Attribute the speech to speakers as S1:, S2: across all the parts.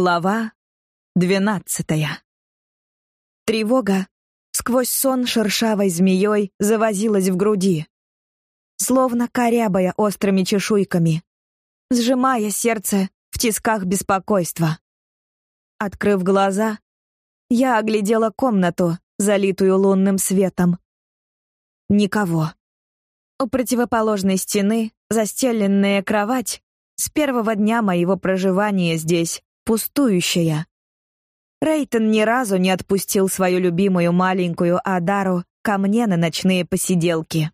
S1: Глава двенадцатая. Тревога сквозь сон шершавой змеей завозилась в груди, словно корябая острыми чешуйками, сжимая сердце в тисках беспокойства. Открыв глаза, я оглядела комнату, залитую лунным светом. Никого. У противоположной стены застеленная кровать с первого дня моего проживания здесь пустующая. Рейтон ни разу не отпустил свою любимую маленькую Адару ко мне на ночные посиделки.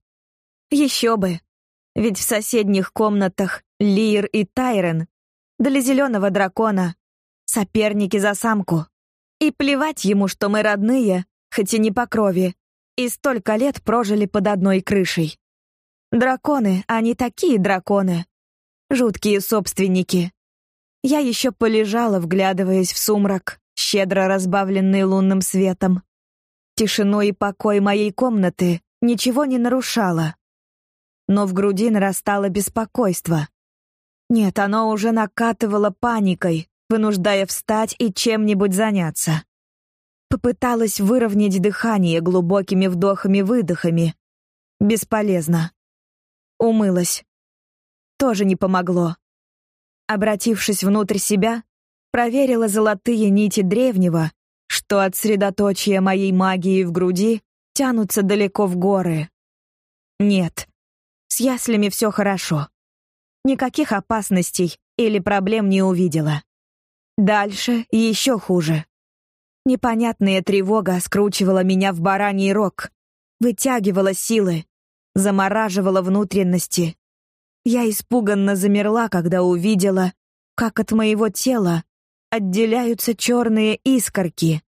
S1: Еще бы, ведь в соседних комнатах Лир и Тайрен для зеленого дракона соперники за самку. И плевать ему, что мы родные, хоть и не по крови, и столько лет прожили под одной крышей. Драконы, они такие драконы. Жуткие собственники. Я еще полежала, вглядываясь в сумрак, щедро разбавленный лунным светом. Тишину и покой моей комнаты ничего не нарушало. Но в груди нарастало беспокойство. Нет, оно уже накатывало паникой, вынуждая встать и чем-нибудь заняться. Попыталась выровнять дыхание глубокими вдохами-выдохами. Бесполезно. Умылась. Тоже не помогло. Обратившись внутрь себя, проверила золотые нити древнего, что от средоточия моей магии в груди тянутся далеко в горы. Нет, с яслями все хорошо. Никаких опасностей или проблем не увидела. Дальше еще хуже. Непонятная тревога скручивала меня в бараний рог, вытягивала силы, замораживала внутренности, я испуганно замерла, когда увидела, как от моего тела отделяются черные искорки,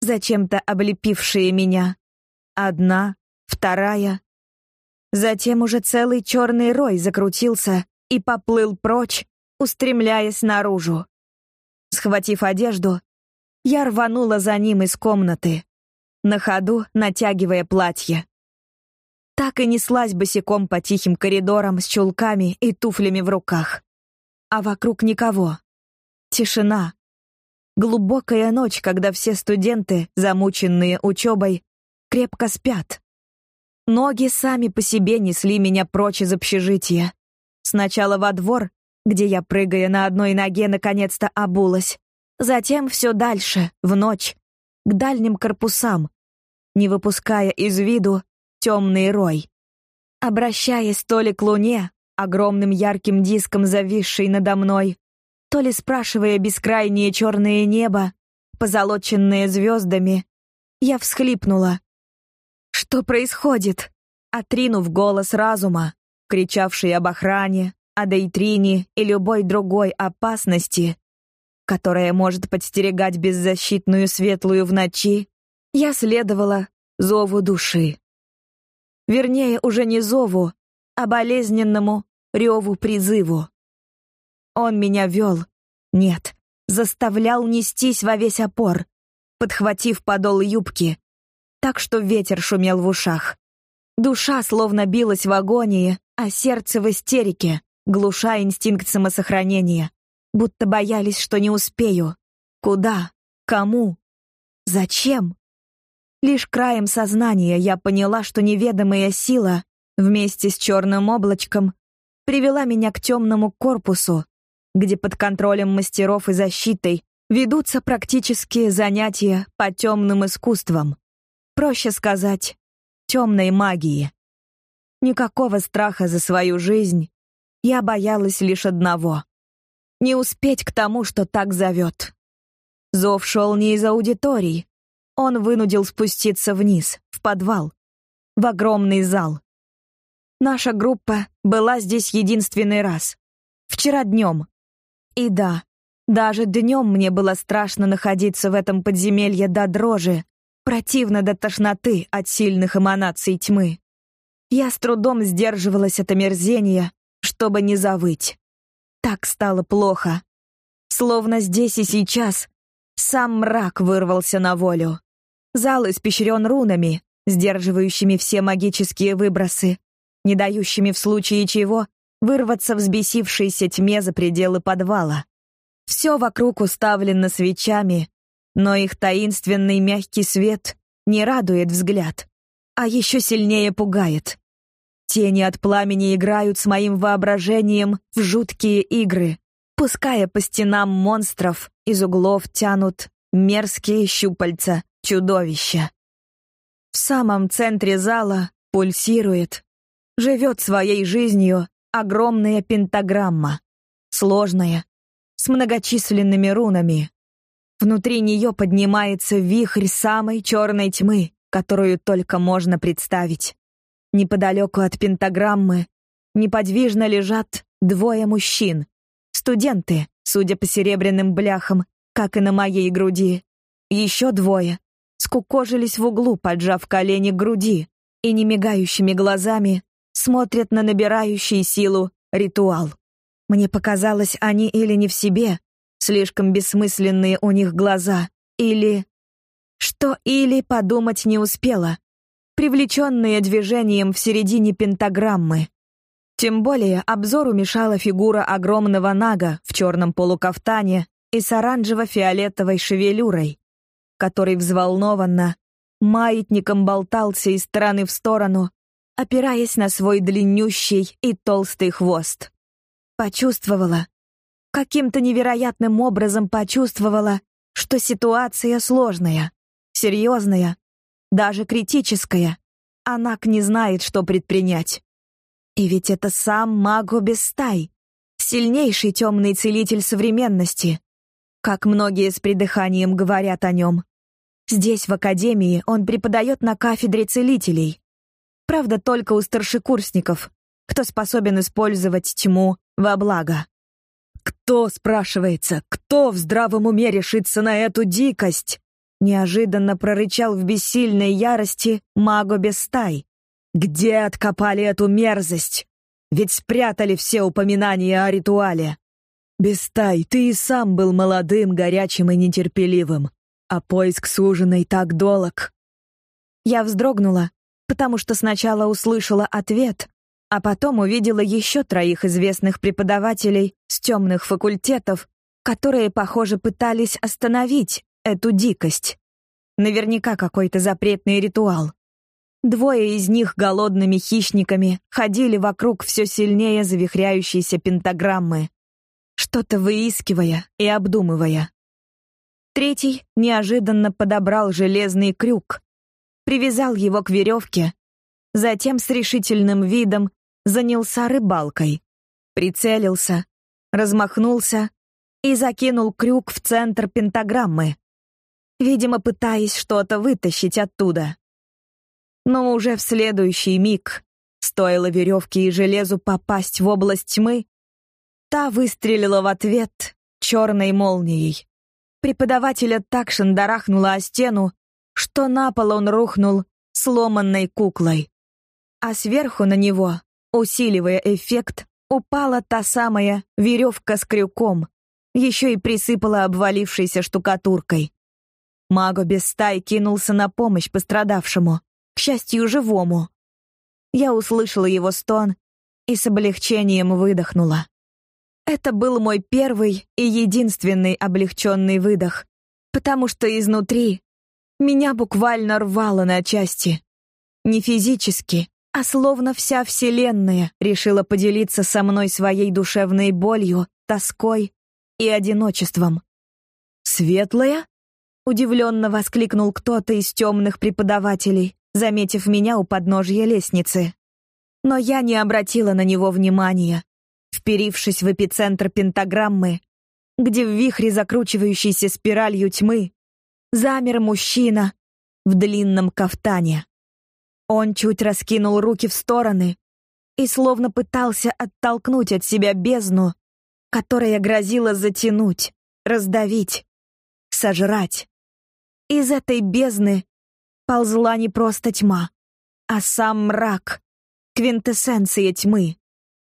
S1: зачем-то облепившие меня. Одна, вторая. Затем уже целый черный рой закрутился и поплыл прочь, устремляясь наружу. Схватив одежду, я рванула за ним из комнаты, на ходу натягивая платье так и неслась босиком по тихим коридорам с чулками и туфлями в руках. А вокруг никого. Тишина. Глубокая ночь, когда все студенты, замученные учебой, крепко спят. Ноги сами по себе несли меня прочь из общежития. Сначала во двор, где я, прыгая на одной ноге, наконец-то обулась. Затем все дальше, в ночь, к дальним корпусам, не выпуская из виду темный рой. Обращаясь то ли к луне, огромным ярким диском, зависшей надо мной, то ли спрашивая бескрайнее черное небо, позолоченное звездами, я всхлипнула. Что происходит? Отринув голос разума, кричавший об охране, о Дейтрине и любой другой опасности, которая может подстерегать беззащитную светлую в ночи, я следовала зову души. Вернее, уже не зову, а болезненному реву-призыву. Он меня вел. Нет, заставлял нестись во весь опор, подхватив подол юбки, так что ветер шумел в ушах. Душа словно билась в агонии, а сердце в истерике, глуша инстинкт самосохранения, будто боялись, что не успею. Куда? Кому? Зачем? Лишь краем сознания я поняла, что неведомая сила вместе с черным облачком привела меня к темному корпусу, где под контролем мастеров и защитой ведутся практические занятия по темным искусствам. Проще сказать, темной магии. Никакого страха за свою жизнь. Я боялась лишь одного — не успеть к тому, что так зовет. Зов шел не из аудиторий, он вынудил спуститься вниз, в подвал, в огромный зал. Наша группа была здесь единственный раз. Вчера днем. И да, даже днем мне было страшно находиться в этом подземелье до дрожи, противно до тошноты от сильных эманаций тьмы. Я с трудом сдерживалась от омерзения, чтобы не завыть. Так стало плохо. Словно здесь и сейчас сам мрак вырвался на волю. Зал испещрен рунами, сдерживающими все магические выбросы, не дающими в случае чего вырваться взбесившейся тьме за пределы подвала. Все вокруг уставлено свечами, но их таинственный мягкий свет не радует взгляд, а еще сильнее пугает. Тени от пламени играют с моим воображением в жуткие игры, пуская по стенам монстров, из углов тянут мерзкие щупальца чудовища. В самом центре зала пульсирует, живет своей жизнью огромная пентаграмма, сложная, с многочисленными рунами. Внутри нее поднимается вихрь самой черной тьмы, которую только можно представить. Неподалеку от пентаграммы неподвижно лежат двое мужчин. Студенты, судя по серебряным бляхам, как и на моей груди. Еще двое скукожились в углу, поджав колени к груди, и немигающими глазами смотрят на набирающий силу ритуал. Мне показалось, они или не в себе, слишком бессмысленные у них глаза, или... Что или подумать не успела, привлеченные движением в середине пентаграммы. Тем более обзору мешала фигура огромного нага в черном полукафтане и с оранжево-фиолетовой шевелюрой, который взволнованно маятником болтался из стороны в сторону, опираясь на свой длиннющий и толстый хвост. Почувствовала, каким-то невероятным образом почувствовала, что ситуация сложная, серьезная, даже критическая. Анак не знает, что предпринять. И ведь это сам Маго Бестай, сильнейший темный целитель современности, как многие с придыханием говорят о нем. Здесь, в академии, он преподает на кафедре целителей. Правда, только у старшекурсников, кто способен использовать тьму во благо. Кто, спрашивается, кто в здравом уме решится на эту дикость? Неожиданно прорычал в бессильной ярости Маго Бестай. Где откопали эту мерзость? Ведь спрятали все упоминания о ритуале. Бестай, ты и сам был молодым, горячим и нетерпеливым а поиск суженой так долг. Я вздрогнула, потому что сначала услышала ответ, а потом увидела еще троих известных преподавателей с темных факультетов, которые, похоже, пытались остановить эту дикость. Наверняка какой-то запретный ритуал. Двое из них голодными хищниками ходили вокруг все сильнее завихряющейся пентаграммы, что-то выискивая и обдумывая. Третий неожиданно подобрал железный крюк, привязал его к веревке, затем с решительным видом занялся рыбалкой, прицелился, размахнулся и закинул крюк в центр пентаграммы, видимо, пытаясь что-то вытащить оттуда. Но уже в следующий миг, стоило веревке и железу попасть в область тьмы, та выстрелила в ответ черной молнией. Преподавателя так шандарахнуло о стену, что на пол он рухнул сломанной куклой. А сверху на него, усиливая эффект, упала та самая веревка с крюком, еще и присыпала обвалившейся штукатуркой. Маго без стай кинулся на помощь пострадавшему, к счастью, живому. Я услышала его стон и с облегчением выдохнула. Это был мой первый и единственный облегченный выдох, потому что изнутри меня буквально рвало на части. Не физически, а словно вся вселенная решила поделиться со мной своей душевной болью, тоской и одиночеством. «Светлая?» — удивленно воскликнул кто-то из темных преподавателей, заметив меня у подножья лестницы. Но я не обратила на него внимания, вперившись в эпицентр пентаграммы, где в вихре закручивающейся спиралью тьмы замер мужчина в длинном кафтане. Он чуть раскинул руки в стороны и словно пытался оттолкнуть от себя бездну, которая грозила затянуть, раздавить, сожрать. Из этой бездны ползла не просто тьма, а сам мрак, квинтэссенция тьмы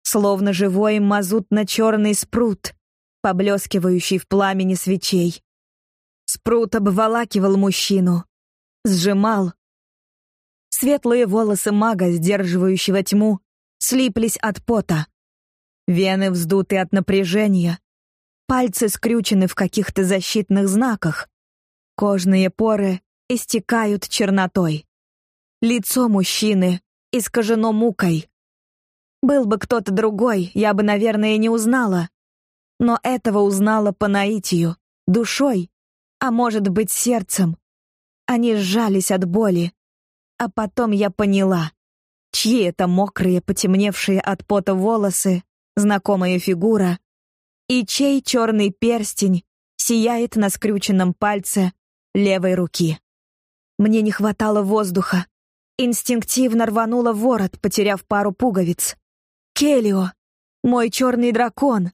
S1: словно живой мазутно-черный спрут, поблескивающий в пламени свечей. Спрут обволакивал мужчину, сжимал. Светлые волосы мага, сдерживающего тьму, слиплись от пота. Вены вздуты от напряжения. Пальцы скрючены в каких-то защитных знаках. Кожные поры истекают чернотой. Лицо мужчины искажено мукой. Был бы кто-то другой, я бы, наверное, не узнала. Но этого узнала по наитию, душой, а может быть, сердцем. Они сжались от боли. А потом я поняла, чьи это мокрые, потемневшие от пота волосы, знакомая фигура, и чей черный перстень сияет на скрюченном пальце левой руки. Мне не хватало воздуха. Инстинктивно рванула ворот, потеряв пару пуговиц. Келио, мой черный дракон.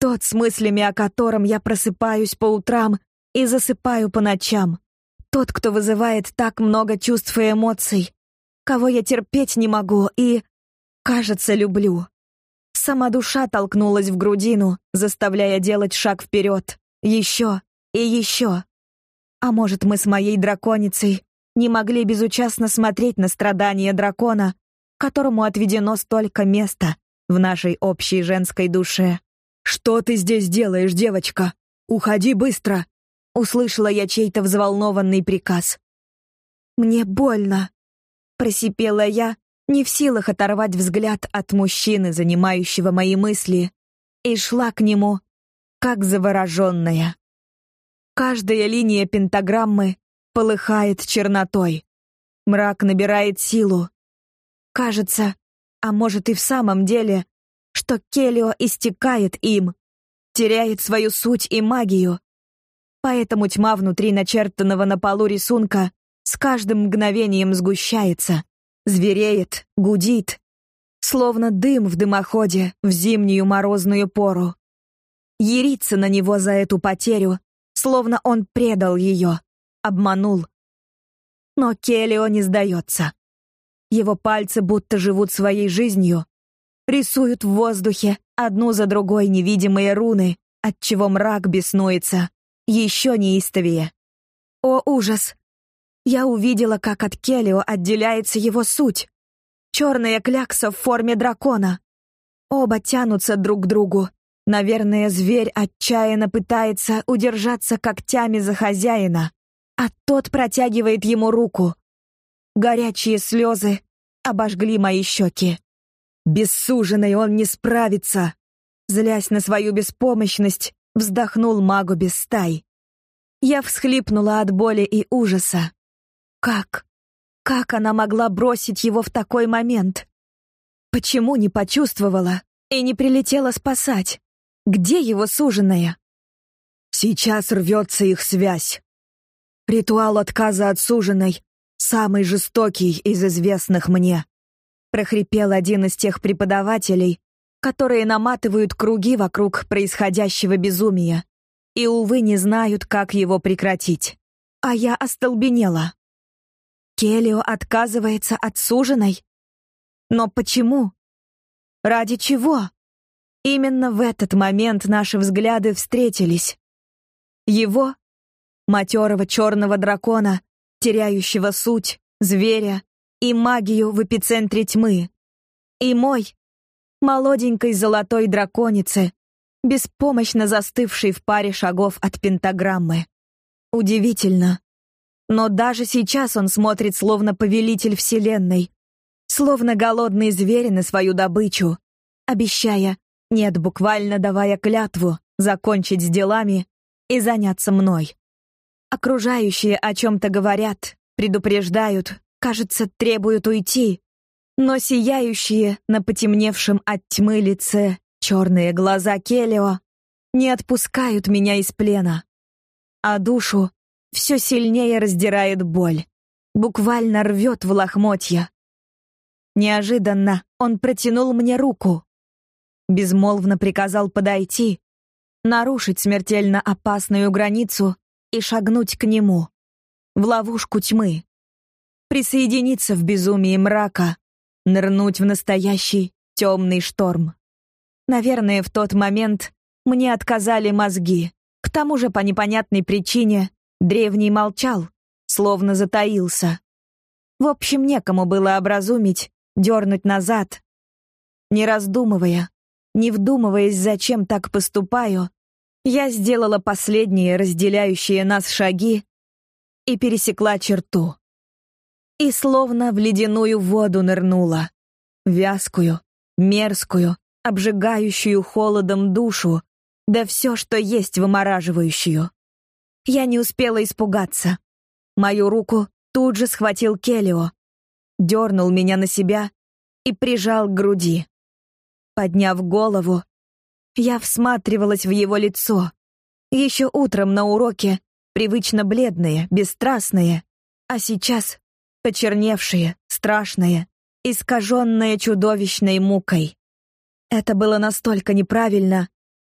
S1: Тот, с мыслями о котором я просыпаюсь по утрам и засыпаю по ночам. Тот, кто вызывает так много чувств и эмоций, кого я терпеть не могу и, кажется, люблю. Сама душа толкнулась в грудину, заставляя делать шаг вперед. Еще и еще. А может, мы с моей драконицей не могли безучастно смотреть на страдания дракона, которому отведено столько места в нашей общей женской душе. «Что ты здесь делаешь, девочка? Уходи быстро!» Услышала я чей-то взволнованный приказ. «Мне больно», — просипела я, не в силах оторвать взгляд от мужчины, занимающего мои мысли, и шла к нему, как завороженная. Каждая линия пентаграммы полыхает чернотой. Мрак набирает силу. Кажется, а может и в самом деле, что Келио истекает им, теряет свою суть и магию. Поэтому тьма внутри начертанного на полу рисунка с каждым мгновением сгущается звереет, гудит, словно дым в дымоходе в зимнюю морозную пору. Ярится на него за эту потерю, словно он предал ее, обманул. Но Келлио не сдается. Его пальцы будто живут своей жизнью, рисуют в воздухе одну за другой невидимые руны, отчего мрак беснуется, еще неистовее. О, ужас! я увидела, как от Келио отделяется его суть. Черная клякса в форме дракона. Оба тянутся друг к другу. Наверное, зверь отчаянно пытается удержаться когтями за хозяина, а тот протягивает ему руку. Горячие слезы обожгли мои щеки. Бессуженный он не справится. Злясь на свою беспомощность, вздохнул магу без стай. Я всхлипнула от боли и ужаса. Как? Как она могла бросить его в такой момент? Почему не почувствовала и не прилетела спасать? Где его суженая? Сейчас рвется их связь. Ритуал отказа от суженой самый жестокий из известных мне. Прохрипел один из тех преподавателей, которые наматывают круги вокруг происходящего безумия и, увы, не знают, как его прекратить. А я остолбенела. Келио отказывается от суженой? Но почему? Ради чего? Именно в этот момент наши взгляды встретились. Его, матерого черного дракона, теряющего суть, зверя и магию в эпицентре тьмы. И мой, молоденькой золотой драконицы, беспомощно застывшей в паре шагов от пентаграммы. Удивительно, но даже сейчас он смотрит словно повелитель вселенной, словно голодный зверь на свою добычу, обещая, нет, буквально давая клятву, закончить с делами и заняться мной. Окружающие о чем-то говорят, предупреждают, кажется, требуют уйти, но сияющие на потемневшем от тьмы лице черные глаза Келио не отпускают меня из плена, а душу все сильнее раздирает боль, буквально рвет в лохмотья. Неожиданно он протянул мне руку. Безмолвно приказал подойти, нарушить смертельно опасную границу и шагнуть к нему, в ловушку тьмы. Присоединиться в безумии мрака, нырнуть в настоящий темный шторм. Наверное, в тот момент мне отказали мозги. К тому же по непонятной причине Древний молчал, словно затаился. В общем, некому было образумить, дернуть назад. Не раздумывая, не вдумываясь, зачем так поступаю, Я сделала последние разделяющие нас шаги и пересекла черту. И словно в ледяную воду нырнула. Вязкую, мерзкую, обжигающую холодом душу, да все, что есть вымораживающую. Я не успела испугаться. Мою руку тут же схватил Келио, дернул меня на себя и прижал к груди. Подняв голову, я всматривалась в его лицо. Еще утром на уроке привычно бледные, бесстрастные, а сейчас почерневшие, страшные, искаженные чудовищной мукой. Это было настолько неправильно,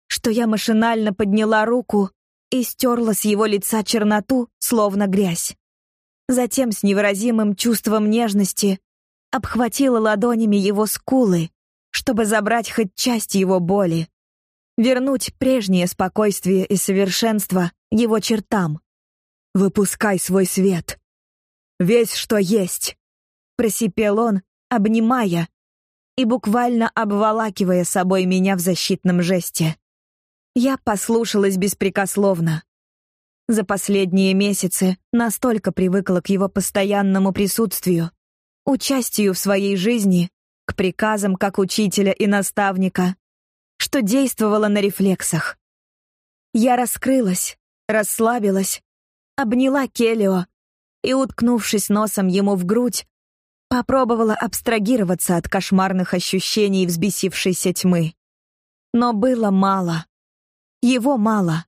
S1: что я машинально подняла руку и стерла с его лица черноту, словно грязь. Затем с невыразимым чувством нежности обхватила ладонями его скулы, чтобы забрать хоть часть его боли, вернуть прежнее спокойствие и совершенство его чертам. «Выпускай свой свет! Весь, что есть!» — просипел он, обнимая и буквально обволакивая собой меня в защитном жесте. Я послушалась беспрекословно. За последние месяцы настолько привыкла к его постоянному присутствию, участию в своей жизни, к приказам как учителя и наставника, что действовала на рефлексах. Я раскрылась, расслабилась, обняла Келио и, уткнувшись носом ему в грудь, Попробовала абстрагироваться от кошмарных ощущений взбесившейся тьмы. Но было мало. Его мало.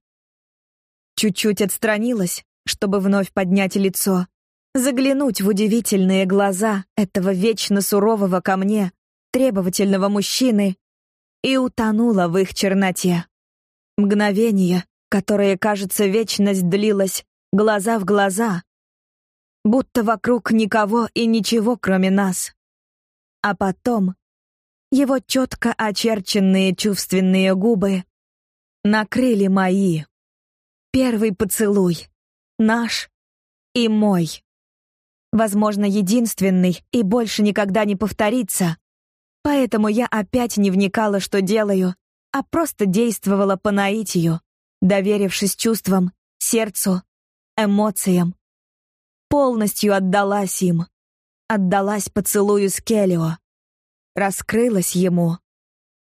S1: Чуть-чуть отстранилась, чтобы вновь поднять лицо, заглянуть в удивительные глаза этого вечно сурового ко мне, требовательного мужчины, и утонула в их черноте. Мгновение, которое, кажется, вечность длилась, глаза в глаза, будто вокруг никого и ничего, кроме нас. А потом его четко очерченные чувственные губы накрыли мои. Первый поцелуй. Наш и мой. Возможно, единственный и больше никогда не повторится. Поэтому я опять не вникала, что делаю, а просто действовала по наитию, доверившись чувствам, сердцу, эмоциям полностью отдалась им. Отдалась поцелую с Келио. Раскрылась ему.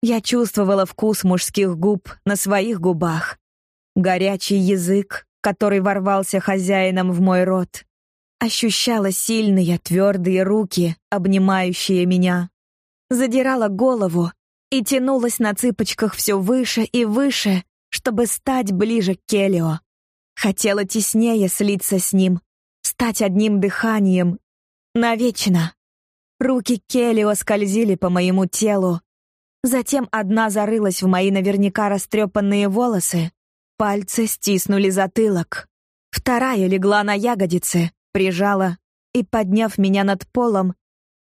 S1: Я чувствовала вкус мужских губ на своих губах. Горячий язык, который ворвался хозяином в мой рот. Ощущала сильные, твердые руки, обнимающие меня. Задирала голову и тянулась на цыпочках все выше и выше, чтобы стать ближе к Келио. Хотела теснее слиться с ним, стать одним дыханием. Навечно. Руки Келлио скользили по моему телу. Затем одна зарылась в мои наверняка растрепанные волосы. Пальцы стиснули затылок. Вторая легла на ягодицы, прижала и, подняв меня над полом,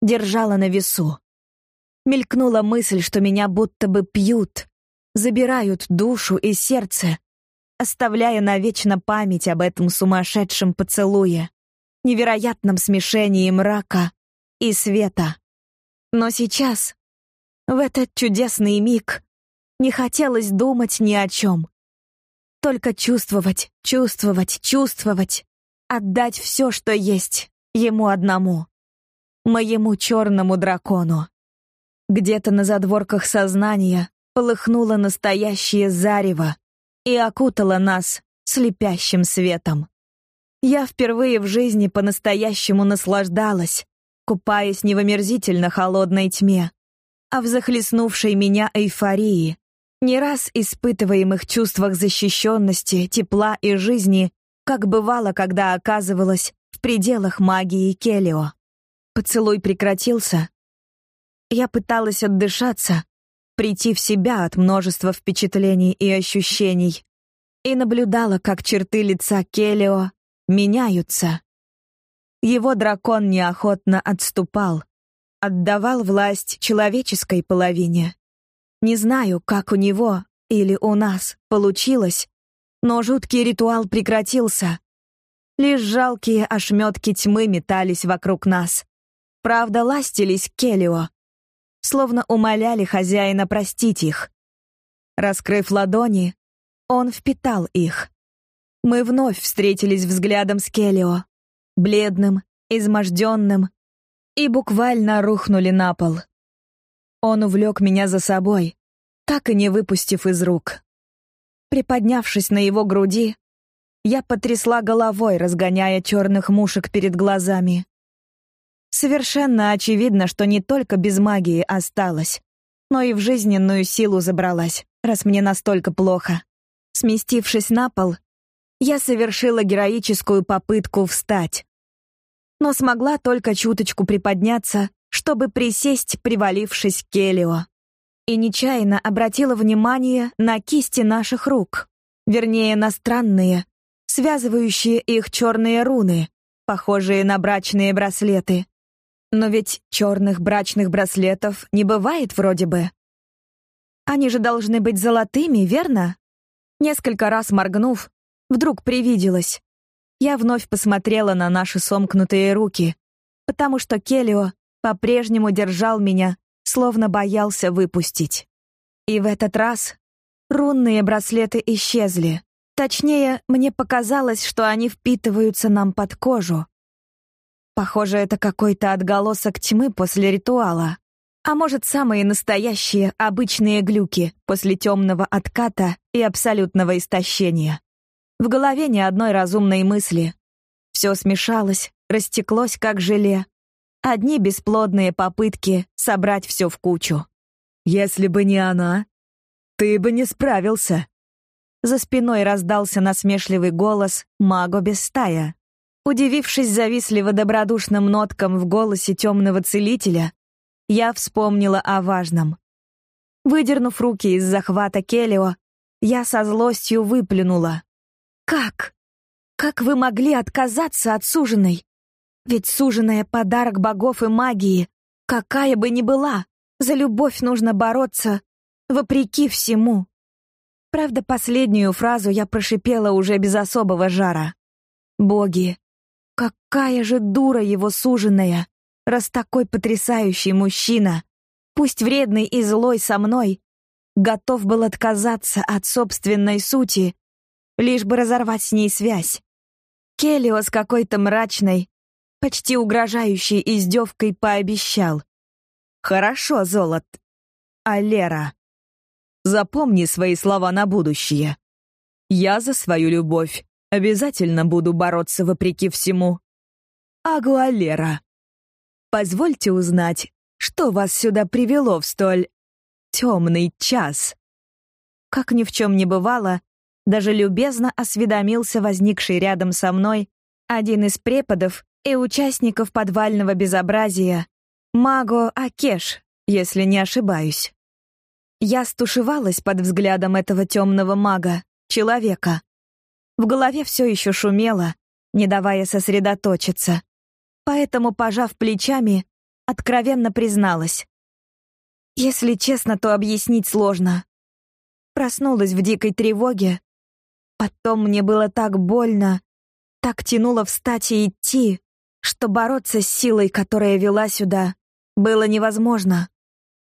S1: держала на весу. Мелькнула мысль, что меня будто бы пьют, забирают душу и сердце, оставляя навечно память об этом сумасшедшем поцелуе, невероятном смешении мрака и света. Но сейчас, в этот чудесный миг, не хотелось думать ни о чем. Только чувствовать, чувствовать, чувствовать, отдать все, что есть, ему одному, моему черному дракону. Где-то на задворках сознания полыхнуло настоящее зарево, и окутала нас слепящим светом. Я впервые в жизни по-настоящему наслаждалась, купаясь не в омерзительно холодной тьме, а в захлестнувшей меня эйфории, не раз испытываемых чувствах защищенности, тепла и жизни, как бывало, когда оказывалась в пределах магии Келио. Поцелуй прекратился. Я пыталась отдышаться, прийти в себя от множества впечатлений и ощущений, и наблюдала, как черты лица Келио меняются. Его дракон неохотно отступал, отдавал власть человеческой половине. Не знаю, как у него или у нас получилось, но жуткий ритуал прекратился. Лишь жалкие ошметки тьмы метались вокруг нас. Правда, ластились Келио, словно умоляли хозяина простить их. Раскрыв ладони, Он впитал их. Мы вновь встретились взглядом с Келио, бледным, изможденным, и буквально рухнули на пол. Он увлек меня за собой, так и не выпустив из рук. Приподнявшись на его груди, я потрясла головой, разгоняя черных мушек перед глазами. Совершенно очевидно, что не только без магии осталась, но и в жизненную силу забралась, раз мне настолько плохо. Сместившись на пол, я совершила героическую попытку встать. Но смогла только чуточку приподняться, чтобы присесть, привалившись к Келио. И нечаянно обратила внимание на кисти наших рук. Вернее, на странные, связывающие их черные руны, похожие на брачные браслеты. Но ведь черных брачных браслетов не бывает вроде бы. Они же должны быть золотыми, верно? Несколько раз моргнув, вдруг привиделось. Я вновь посмотрела на наши сомкнутые руки, потому что Келио по-прежнему держал меня, словно боялся выпустить. И в этот раз рунные браслеты исчезли. Точнее, мне показалось, что они впитываются нам под кожу, Похоже, это какой-то отголосок тьмы после ритуала. А может, самые настоящие, обычные глюки после темного отката и абсолютного истощения. В голове ни одной разумной мысли. Все смешалось, растеклось, как желе. Одни бесплодные попытки собрать все в кучу. «Если бы не она, ты бы не справился», за спиной раздался насмешливый голос Маго Бестая. Удивившись завистливо-добродушным ноткам в голосе темного целителя, я вспомнила о важном. Выдернув руки из захвата Келио, я со злостью выплюнула. «Как? Как вы могли отказаться от суженой? Ведь суженая — подарок богов и магии, какая бы ни была. За любовь нужно бороться, вопреки всему». Правда, последнюю фразу я прошипела уже без особого жара. «Боги, Какая же дура его суженая, раз такой потрясающий мужчина, пусть вредный и злой со мной, готов был отказаться от собственной сути, лишь бы разорвать с ней связь. Келлио с какой-то мрачной, почти угрожающей издевкой пообещал. «Хорошо, Золот. А Лера? Запомни свои слова на будущее. Я за свою любовь Обязательно буду бороться вопреки всему. Агуалера, позвольте узнать, что вас сюда привело в столь темный час?» Как ни в чем не бывало, даже любезно осведомился возникший рядом со мной один из преподов и участников подвального безобразия, Маго Акеш, если не ошибаюсь. Я стушевалась под взглядом этого темного мага, человека. В голове все еще шумело, не давая сосредоточиться. Поэтому, пожав плечами, откровенно призналась. Если честно, то объяснить сложно. Проснулась в дикой тревоге. Потом мне было так больно, так тянуло встать и идти, что бороться с силой, которая вела сюда, было невозможно.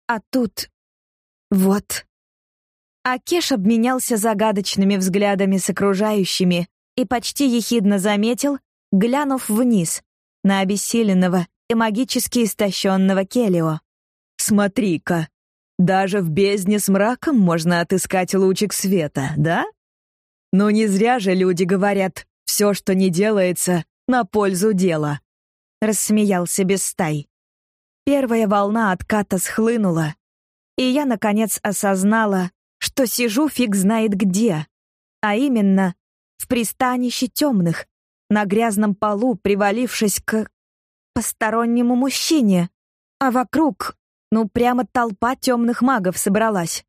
S1: А тут... Вот. Акеш обменялся загадочными взглядами с окружающими и почти ехидно заметил, глянув вниз, на обессиленного и магически истощенного Келио. «Смотри-ка, даже в бездне с мраком можно отыскать лучик света, да? Но не зря же люди говорят, все, что не делается, на пользу дела», — рассмеялся Бестай. Первая волна отката схлынула, и я, наконец, осознала, что сижу фиг знает где, а именно в пристанище темных, на грязном полу, привалившись к постороннему мужчине, а вокруг, ну, прямо толпа темных магов собралась.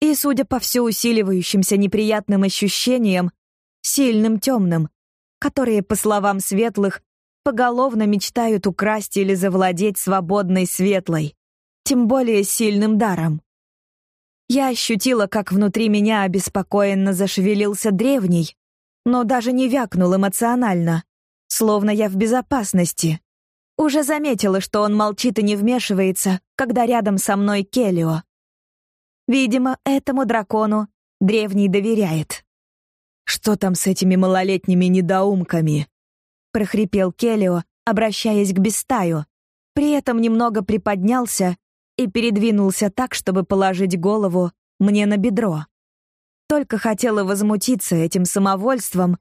S1: И, судя по все усиливающимся неприятным ощущениям, сильным темным, которые, по словам светлых, поголовно мечтают украсть или завладеть свободной светлой, тем более сильным даром. Я ощутила, как внутри меня обеспокоенно зашевелился древний, но даже не вякнул эмоционально, словно я в безопасности. Уже заметила, что он молчит и не вмешивается, когда рядом со мной Келио. Видимо, этому дракону древний доверяет. Что там с этими малолетними недоумками? прохрипел Келио, обращаясь к Бестаю. При этом немного приподнялся и передвинулся так, чтобы положить голову мне на бедро. Только хотела возмутиться этим самовольством,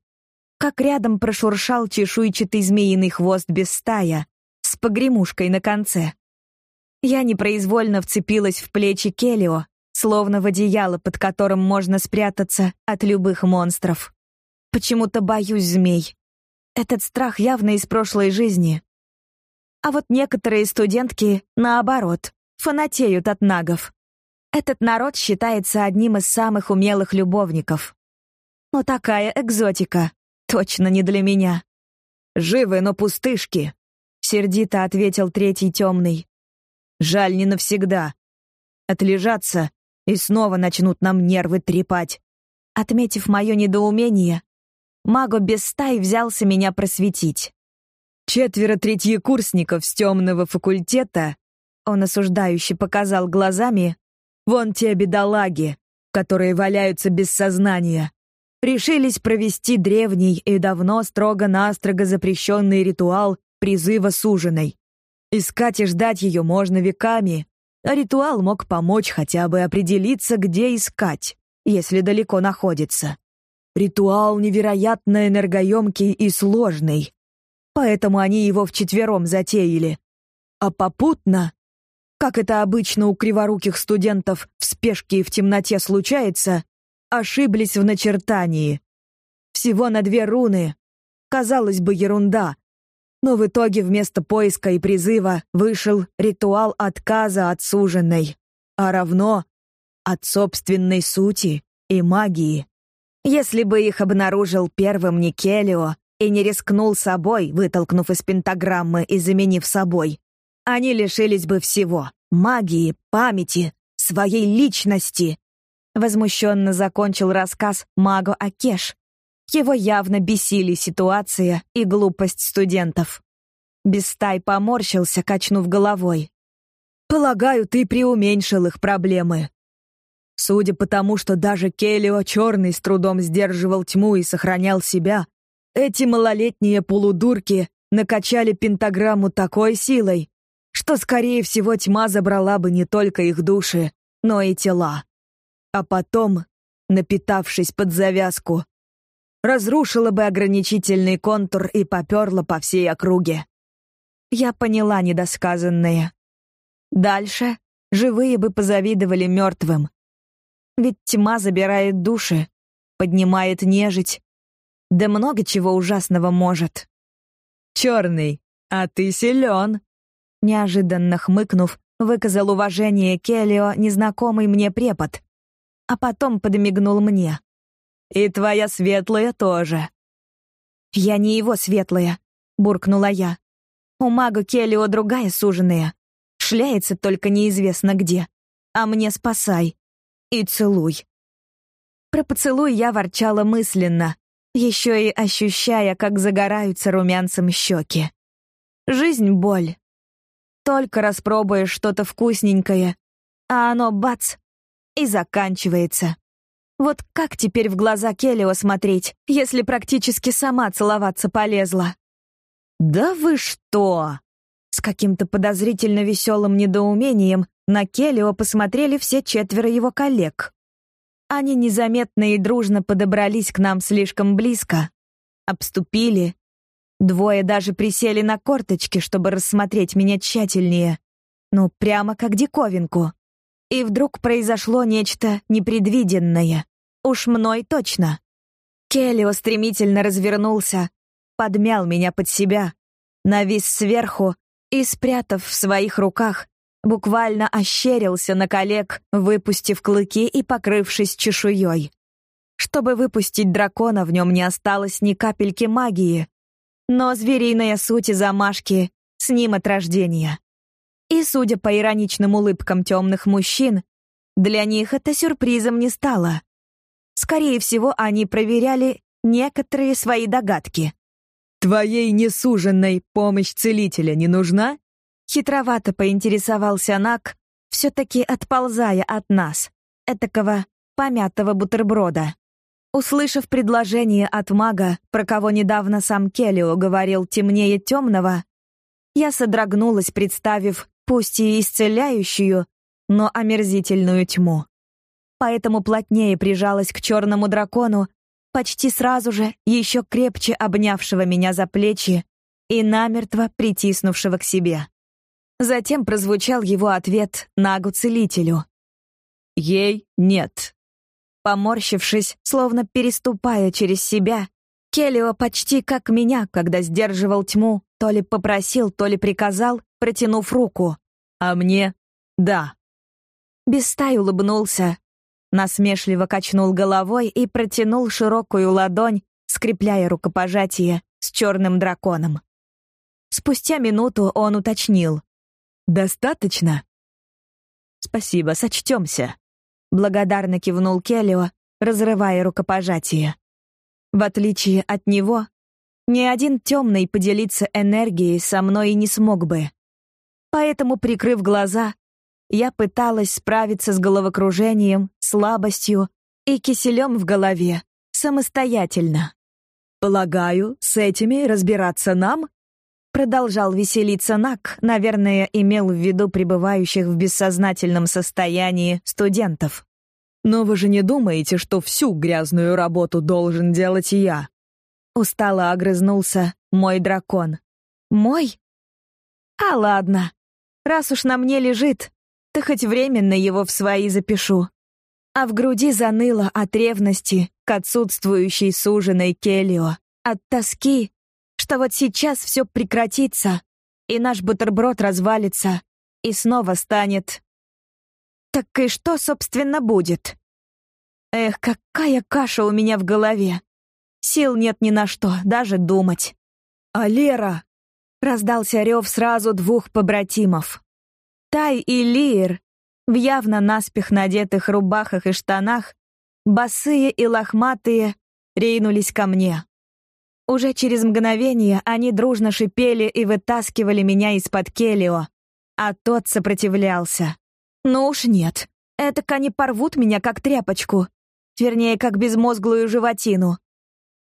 S1: как рядом прошуршал чешуйчатый змеиный хвост Бестая с погремушкой на конце. Я непроизвольно вцепилась в плечи Келио, словно в одеяло, под которым можно спрятаться от любых монстров. Почему-то боюсь змей. Этот страх явно из прошлой жизни. А вот некоторые студентки, наоборот, фанатеют от нагов. Этот народ считается одним из самых умелых любовников. Но такая экзотика точно не для меня. «Живы, но пустышки», — сердито ответил третий темный. «Жаль, не навсегда. Отлежаться и снова начнут нам нервы трепать. Отметив мое недоумение, Маго без стай взялся меня просветить. Четверо третьекурсников с темного факультета, он осуждающе показал глазами, вон те бедолаги, которые валяются без сознания, решились провести древний и давно строго-настрого запрещенный ритуал призыва суженой. Искать и ждать ее можно веками, а ритуал мог помочь хотя бы определиться, где искать, если далеко находится. Ритуал невероятно энергоемкий и сложный, поэтому они его вчетвером затеяли. А попутно, как это обычно у криворуких студентов в спешке и в темноте случается, ошиблись в начертании. Всего на две руны. Казалось бы, ерунда, но в итоге вместо поиска и призыва вышел ритуал отказа от суженной, а равно от собственной сути и магии. Если бы их обнаружил первым Никелио и не рискнул собой, вытолкнув из пентаграммы и заменив собой, они лишились бы всего — магии, памяти, своей личности. Возмущенно закончил рассказ Маго Акеш, его явно бесили ситуация и глупость студентов. Бестай поморщился, качнув головой. «Полагаю, ты преуменьшил их проблемы. Судя по тому, что даже Келлио Черный с трудом сдерживал тьму и сохранял себя, эти малолетние полудурки накачали пентаграмму такой силой, что, скорее всего, тьма забрала бы не только их души, но и тела. А потом, напитавшись под завязку, разрушила бы ограничительный контур и поперла по всей округе. Я поняла недосказанное. Дальше живые бы позавидовали мертвым. Ведь тьма забирает души, поднимает нежить, да много чего ужасного может. «Черный, а ты силен!» Неожиданно хмыкнув, выказал уважение Келлио незнакомый мне препод, а потом подмигнул мне. И твоя светлая тоже. Я не его светлая, буркнула я. У мага Келлио другая суженая. Шляется только неизвестно где. А мне спасай. И целуй. Про поцелуй я ворчала мысленно, еще и ощущая, как загораются румянцем щеки. Жизнь — боль. Только распробуешь что-то вкусненькое, а оно бац — и заканчивается. Вот как теперь в глаза Келлио смотреть, если практически сама целоваться полезла? «Да вы что?» С каким-то подозрительно веселым недоумением на Келлио посмотрели все четверо его коллег. Они незаметно и дружно подобрались к нам слишком близко, обступили. Двое даже присели на корточки, чтобы рассмотреть меня тщательнее. Ну, прямо как диковинку. И вдруг произошло нечто непредвиденное. Уж мной точно. Келлио стремительно развернулся, подмял меня под себя, навис сверху и, спрятав в своих руках, буквально ощерился на коллег, выпустив клыки и покрывшись чешуей. Чтобы выпустить дракона, в нем не осталось ни капельки магии, но звериная суть и замашки с ним от рождения. И, судя по ироничным улыбкам темных мужчин, для них это сюрпризом не стало. Скорее всего, они проверяли некоторые свои догадки.
S2: «Твоей несуженной помощь целителя не нужна?»
S1: Хитровато поинтересовался Нак, все-таки отползая от нас, этакого помятого бутерброда. Услышав предложение от мага, про кого недавно сам Келлио говорил темнее темного, я содрогнулась, представив, пусть и исцеляющую, но омерзительную тьму. Поэтому плотнее прижалась к черному дракону, почти сразу же еще крепче обнявшего меня за плечи и намертво притиснувшего к себе. Затем прозвучал его ответ нагу-целителю.
S2: «Ей нет».
S1: Поморщившись, словно переступая через себя, Келлио почти как меня, когда сдерживал тьму, то ли попросил, то ли приказал, протянув руку.
S2: «А мне — да».
S1: Бестай улыбнулся, насмешливо качнул головой и протянул широкую ладонь, скрепляя рукопожатие с черным драконом. Спустя минуту он уточнил.
S2: «Достаточно?»
S1: «Спасибо, сочтемся», — благодарно кивнул Келлио, разрывая рукопожатие. В отличие от него, ни один темный поделиться энергией со мной не смог бы. Поэтому, прикрыв глаза, я пыталась справиться с головокружением, слабостью и киселем в голове самостоятельно.
S2: «Полагаю, с этими разбираться нам?»
S1: Продолжал веселиться Нак, наверное, имел в виду пребывающих в бессознательном состоянии студентов.
S2: «Но вы же не думаете, что всю грязную работу должен делать я?»
S1: Устало огрызнулся мой дракон. «Мой? А ладно. Раз уж на мне лежит, то хоть временно его в свои запишу. А в груди заныло от ревности к отсутствующей суженой Келио, от тоски, что вот сейчас все прекратится, и наш бутерброд развалится, и снова станет... Так и что, собственно, будет? Эх, какая каша у меня в голове. Сил нет ни на что, даже думать.
S2: «А Лера?»
S1: — раздался рев сразу двух побратимов. Тай и Лир, в явно наспех надетых рубахах и штанах, босые и лохматые, ринулись ко мне. Уже через мгновение они дружно шипели и вытаскивали меня из-под Келио, а тот сопротивлялся. Ну уж нет, это они порвут меня как тряпочку, вернее, как безмозглую животину.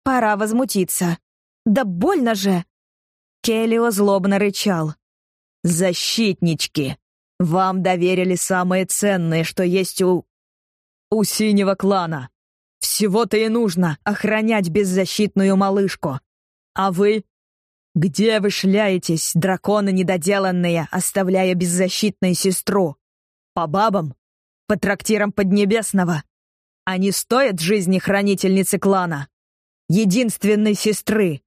S1: Пора возмутиться. Да больно же! Келио злобно рычал.
S2: «Защитнички!» Вам доверили самое ценное, что есть у... у синего клана. Всего-то и нужно охранять беззащитную малышку. А вы? Где вы шляетесь, драконы недоделанные, оставляя беззащитную сестру? По бабам? По трактирам Поднебесного? Они стоят жизни хранительницы клана? Единственной сестры?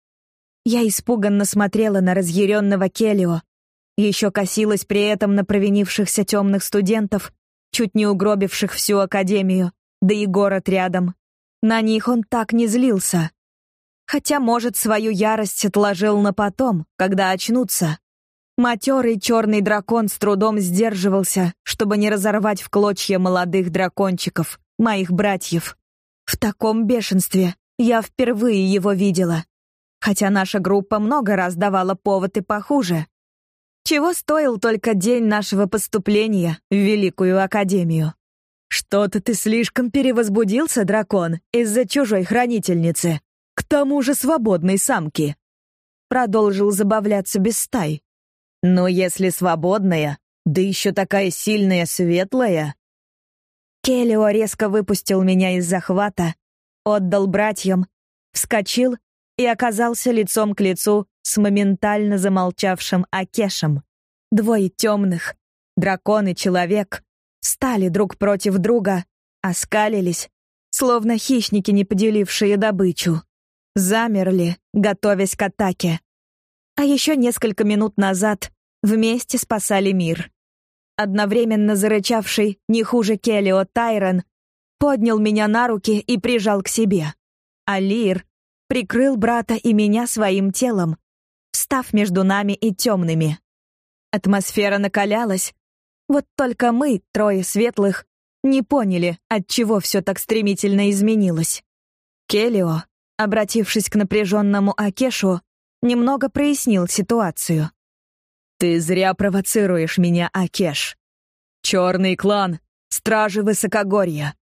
S1: Я испуганно смотрела на разъяренного Келио, еще косилась при этом на провинившихся темных студентов, чуть не угробивших всю академию, да и город рядом. На них он так не злился. Хотя, может, свою ярость отложил на потом, когда очнутся. Матерый черный дракон с трудом сдерживался, чтобы не разорвать в клочья молодых дракончиков, моих братьев. В таком бешенстве я впервые его видела. Хотя наша группа много раз давала повод и похуже. Чего стоил только день нашего поступления в Великую Академию?
S2: Что-то ты слишком перевозбудился, дракон, из-за чужой хранительницы. К тому же свободной самки.
S1: Продолжил забавляться без стай.
S2: Но если свободная, да еще такая сильная светлая...
S1: Келлио резко выпустил меня из захвата, отдал братьям, вскочил и оказался лицом к лицу с моментально замолчавшим Акешем. Двое темных, дракон и человек, стали друг против друга, оскалились, словно хищники, не поделившие добычу. Замерли, готовясь к атаке. А еще несколько минут назад вместе спасали мир. Одновременно зарычавший, не хуже Келлио Тайрон, поднял меня на руки и прижал к себе. Алир прикрыл брата и меня своим телом, встав между нами и темными. Атмосфера накалялась. Вот только мы, трое светлых, не поняли, от чего все так стремительно изменилось. Келио, обратившись к напряженному Акешу, немного прояснил ситуацию.
S2: «Ты зря провоцируешь меня, Акеш. Черный клан, стражи Высокогорья.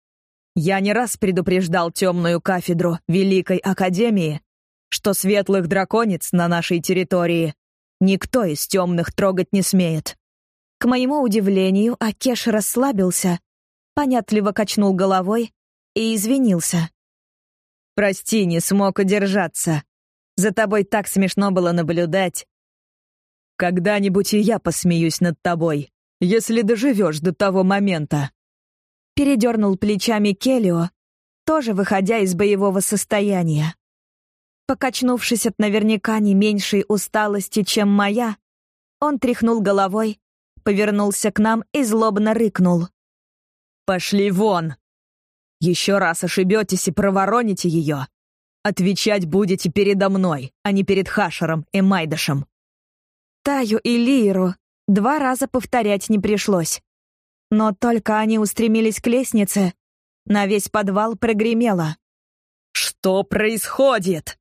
S2: Я не раз предупреждал темную кафедру Великой Академии, что светлых драконец на нашей территории никто из темных трогать не смеет.
S1: К моему удивлению, Акеш расслабился, понятливо качнул головой и извинился.
S2: «Прости, не смог удержаться. За тобой так смешно было наблюдать. Когда-нибудь и я посмеюсь над тобой, если доживешь до того момента».
S1: Передернул плечами Келио, тоже выходя из боевого состояния. Покачнувшись от наверняка не меньшей усталости, чем моя, он тряхнул головой, повернулся к нам и злобно рыкнул.
S2: «Пошли вон! Еще раз ошибетесь и провороните ее. Отвечать будете передо мной, а не перед Хашером и Майдашем».
S1: Таю и Лиру два раза повторять не пришлось. Но только они устремились к лестнице, на весь подвал прогремело.
S2: «Что происходит?»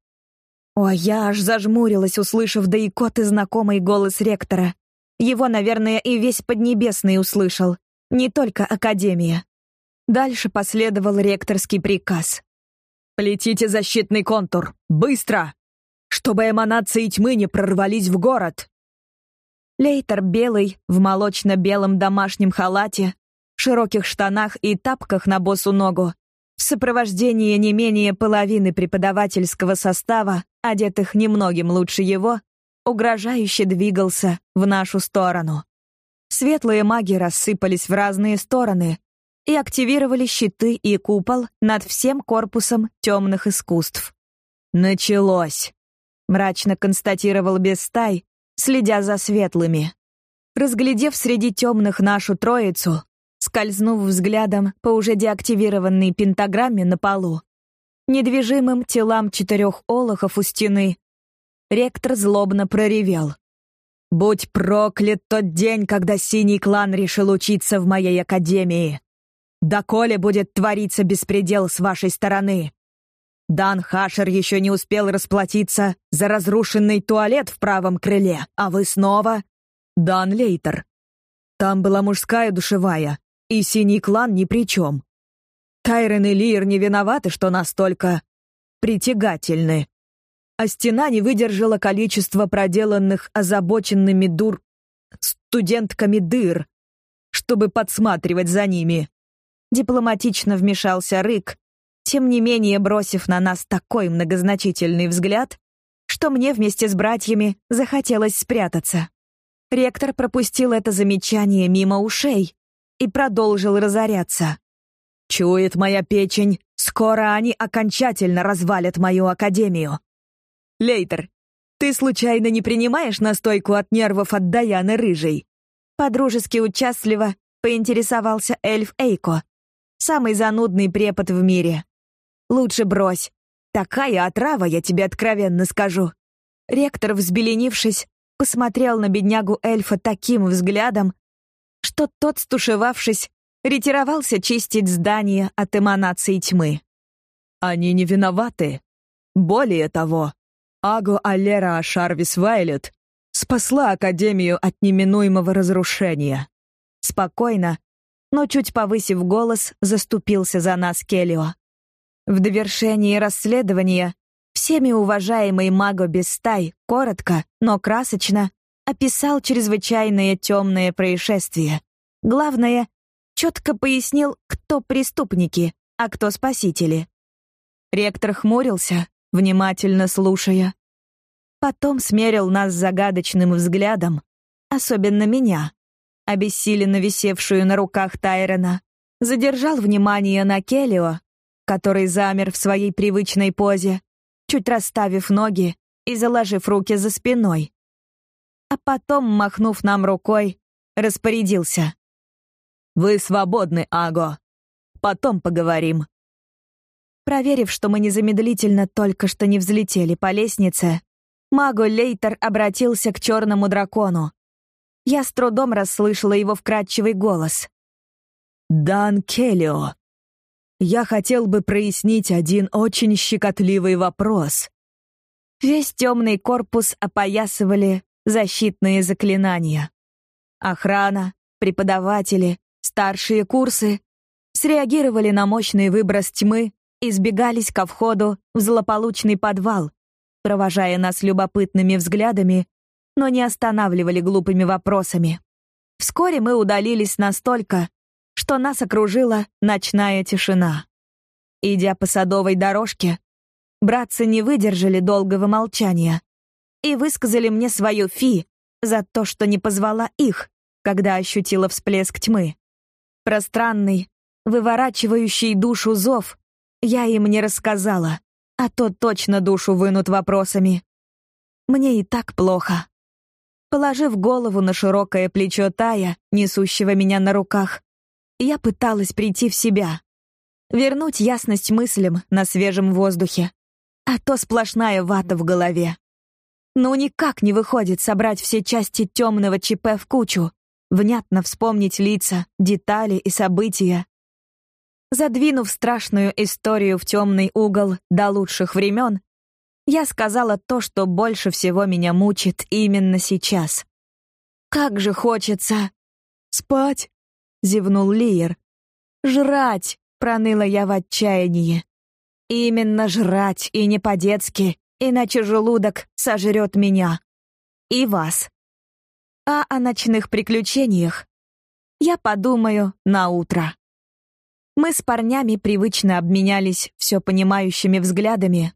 S1: Ой, я аж зажмурилась, услышав да и кот и знакомый голос ректора. Его, наверное, и весь Поднебесный услышал, не только Академия. Дальше последовал ректорский приказ.
S2: «Плетите защитный контур! Быстро! Чтобы эманации тьмы не прорвались в город!»
S1: Лейтер белый, в молочно-белом домашнем халате, широких штанах и тапках на босу ногу, в сопровождении не менее половины преподавательского состава, одетых немногим лучше его, угрожающе двигался в нашу сторону. Светлые маги рассыпались в разные стороны и активировали щиты и купол над всем корпусом темных искусств.
S2: «Началось», — мрачно констатировал Бестай, следя за светлыми.
S1: Разглядев среди темных нашу троицу, скользнув взглядом по уже деактивированной пентаграмме на полу, недвижимым телам четырех олохов у стены, ректор злобно проревел. «Будь проклят тот день, когда синий клан решил учиться в моей академии! Доколе будет твориться беспредел с вашей стороны? Дан Хашер еще не успел расплатиться за разрушенный туалет в правом крыле, а вы снова...»
S2: «Дан Лейтер. Там была мужская душевая, и синий клан ни при чем. Тайрен и Лир не виноваты, что настолько притягательны. А стена не выдержала количества проделанных озабоченными дур... студентками дыр, чтобы подсматривать за ними.
S1: Дипломатично вмешался Рык, тем не менее бросив на нас такой многозначительный взгляд, что мне вместе с братьями захотелось спрятаться. Ректор пропустил это замечание мимо ушей, и продолжил разоряться.
S2: «Чует моя печень, скоро они окончательно развалят мою академию. Лейтер, ты случайно не принимаешь настойку от нервов от Даяны Рыжей?»
S1: Подружески участливо поинтересовался эльф Эйко, самый занудный препод в мире. «Лучше брось. Такая отрава, я тебе откровенно скажу». Ректор, взбеленившись, посмотрел на беднягу эльфа таким взглядом, что тот, стушевавшись, ретировался чистить здание от эманаций тьмы.
S2: «Они не виноваты. Более того, Аго Алера Шарвис Вайлет спасла Академию от неминуемого разрушения».
S1: Спокойно, но чуть повысив голос, заступился за нас Келио. В довершении расследования всеми уважаемый Маго Бестай коротко, но красочно описал чрезвычайное темное происшествие. Главное, четко пояснил, кто преступники, а кто спасители. Ректор хмурился, внимательно слушая. Потом смерил нас загадочным взглядом, особенно меня, обессиленно висевшую на руках Тайрена, задержал внимание на Келио, который замер в своей привычной позе, чуть расставив ноги и заложив руки за спиной а потом, махнув нам рукой, распорядился.
S2: «Вы свободны, Аго. Потом поговорим».
S1: Проверив, что мы незамедлительно только что не взлетели по лестнице, Маго Лейтер обратился к черному дракону. Я с трудом расслышала его вкрадчивый голос.
S2: «Дан Келлио, я хотел бы прояснить один очень щекотливый вопрос».
S1: Весь темный корпус опоясывали защитные заклинания. Охрана, преподаватели, старшие курсы. среагировали на мощный выброс тьмы и сбегались ко входу в злополучный подвал, провожая нас любопытными взглядами, но не останавливали глупыми вопросами. Вскоре мы удалились настолько, что нас окружила ночная тишина. Идя по садовой дорожке, братцы не выдержали долгого молчания и высказали мне свою фи за то, что не позвала их, когда ощутила всплеск тьмы. Пространный, выворачивающий душу зов, я им не рассказала, а то точно душу вынут вопросами. Мне и так плохо. Положив голову на широкое плечо Тая, несущего меня на руках, я пыталась прийти в себя, вернуть ясность мыслям на свежем воздухе, а то сплошная вата в голове. Ну никак не выходит собрать все части темного ЧП в кучу, внятно вспомнить лица, детали и события. Задвинув страшную историю в темный угол до лучших времен, я сказала то, что больше всего меня мучит именно сейчас. «Как же хочется!» «Спать!» — зевнул Лиер. «Жрать!» — проныла я в отчаянии. «Именно жрать, и не по-детски, иначе желудок сожрет меня. И вас. А о ночных приключениях я подумаю на утро. Мы с парнями привычно обменялись все понимающими взглядами,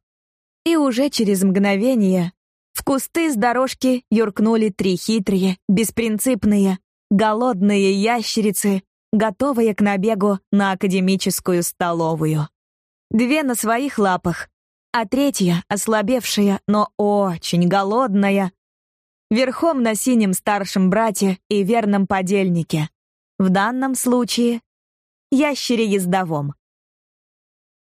S1: и уже через мгновение в кусты с дорожки юркнули три хитрые, беспринципные, голодные ящерицы, готовые к набегу на академическую столовую. Две на своих лапах, а третья, ослабевшая, но очень голодная, верхом на синем старшем брате и верном подельнике. В данном случае ящере-ездовом.